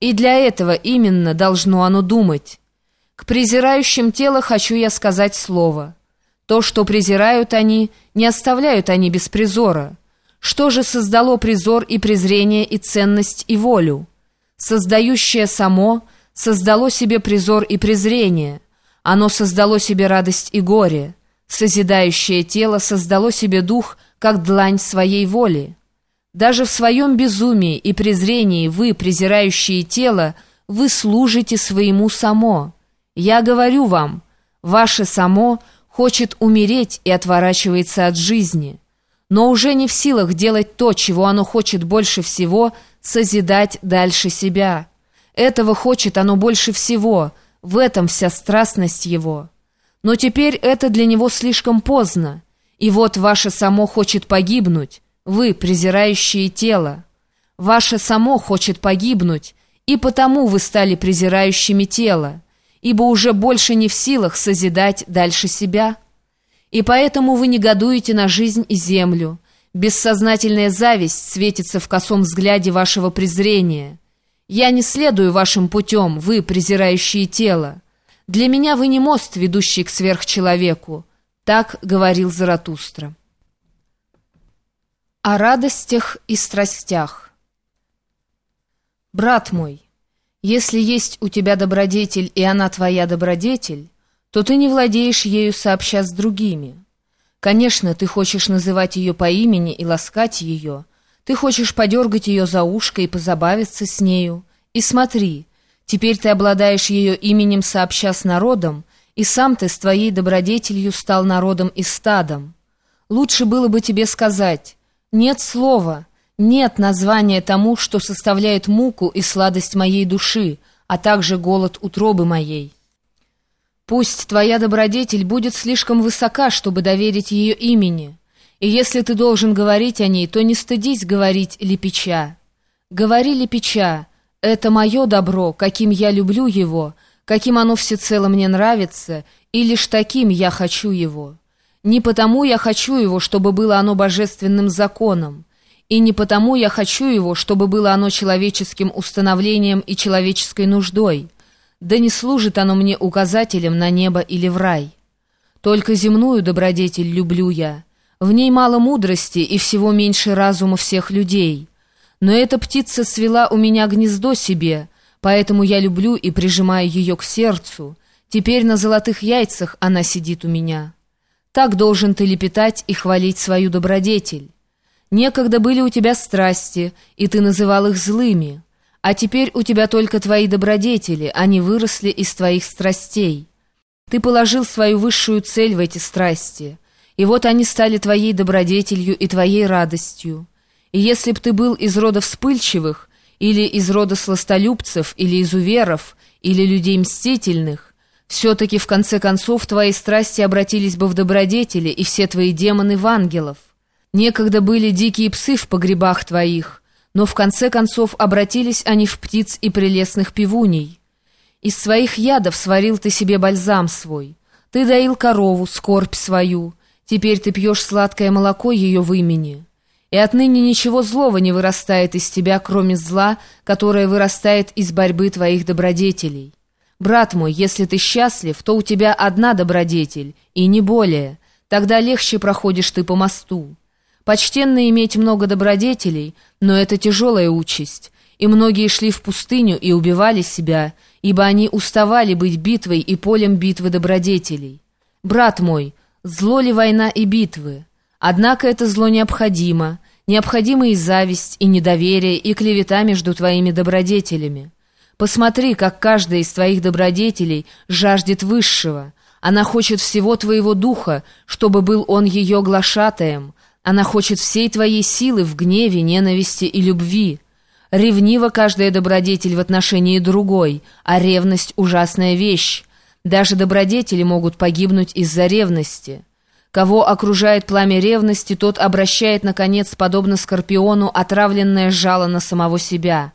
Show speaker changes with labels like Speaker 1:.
Speaker 1: И для этого именно должно оно думать. К презирающим тело хочу я сказать слово. То, что презирают они, не оставляют они без призора. Что же создало призор и презрение, и ценность, и волю? Создающее само создало себе призор и презрение. Оно создало себе радость и горе. Созидающее тело создало себе дух, как длань своей воли. Даже в своем безумии и презрении вы, презирающие тело, вы служите своему само. Я говорю вам, ваше само хочет умереть и отворачивается от жизни, но уже не в силах делать то, чего оно хочет больше всего, созидать дальше себя. Этого хочет оно больше всего, в этом вся страстность его. Но теперь это для него слишком поздно, и вот ваше само хочет погибнуть, вы, презирающие тело. Ваше само хочет погибнуть, и потому вы стали презирающими тело, ибо уже больше не в силах созидать дальше себя. И поэтому вы негодуете на жизнь и землю. Бессознательная зависть светится в косом взгляде вашего презрения. Я не следую вашим путем, вы, презирающие тело. Для меня вы не мост, ведущий к сверхчеловеку. Так говорил Заратустра о радостях и страстях. Брат мой, если есть у тебя добродетель, и она твоя добродетель, то ты не владеешь ею сообща с другими. Конечно, ты хочешь называть ее по имени и ласкать ее, ты хочешь подергать ее за ушко и позабавиться с нею. И смотри, теперь ты обладаешь ее именем сообща с народом, и сам ты с твоей добродетелью стал народом и стадом. Лучше было бы тебе сказать нет слова, нет названия тому, что составляет муку и сладость моей души, а также голод утробы моей. Пусть твоя добродетель будет слишком высока, чтобы доверить ее имени, и если ты должен говорить о ней, то не стыдись говорить лепеча. Говори лепеча, это мое добро, каким я люблю его, каким оно всецело мне нравится, и лишь таким я хочу его». Не потому я хочу его, чтобы было оно божественным законом, и не потому я хочу его, чтобы было оно человеческим установлением и человеческой нуждой, да не служит оно мне указателем на небо или в рай. Только земную добродетель люблю я, в ней мало мудрости и всего меньше разума всех людей. Но эта птица свела у меня гнездо себе, поэтому я люблю и прижимаю ее к сердцу. Теперь на золотых яйцах она сидит у меня». Так должен ты лепетать и хвалить свою добродетель. Некогда были у тебя страсти, и ты называл их злыми, а теперь у тебя только твои добродетели, они выросли из твоих страстей. Ты положил свою высшую цель в эти страсти, и вот они стали твоей добродетелью и твоей радостью. И если б ты был из рода вспыльчивых, или из рода сластолюбцев, или изуверов, или людей мстительных, все-таки в конце концов твои страсти обратились бы в добродетели, и все твои демоны в ангелов. Некогда были дикие псы в погребах твоих, но в конце концов обратились они в птиц и прелестных пивуней. Из своих ядов сварил ты себе бальзам свой. Ты доил корову, скорбь свою, теперь ты пьешь сладкое молоко ее в имени. И отныне ничего злого не вырастает из тебя, кроме зла, которое вырастает из борьбы твоих добродетелей. «Брат мой, если ты счастлив, то у тебя одна добродетель, и не более. Тогда легче проходишь ты по мосту. Почтенно иметь много добродетелей, но это тяжелая участь. И многие шли в пустыню и убивали себя, ибо они уставали быть битвой и полем битвы добродетелей. Брат мой, зло ли война и битвы? Однако это зло необходимо, необходима и зависть, и недоверие, и клевета между твоими добродетелями». Посмотри, как каждая из твоих добродетелей жаждет высшего. Она хочет всего твоего духа, чтобы был он ее глашатаем. Она хочет всей твоей силы в гневе, ненависти и любви. Ревнива каждая добродетель в отношении другой, а ревность — ужасная вещь. Даже добродетели могут погибнуть из-за ревности. Кого окружает пламя ревности, тот обращает, наконец, подобно скорпиону, отравленное жало на самого себя».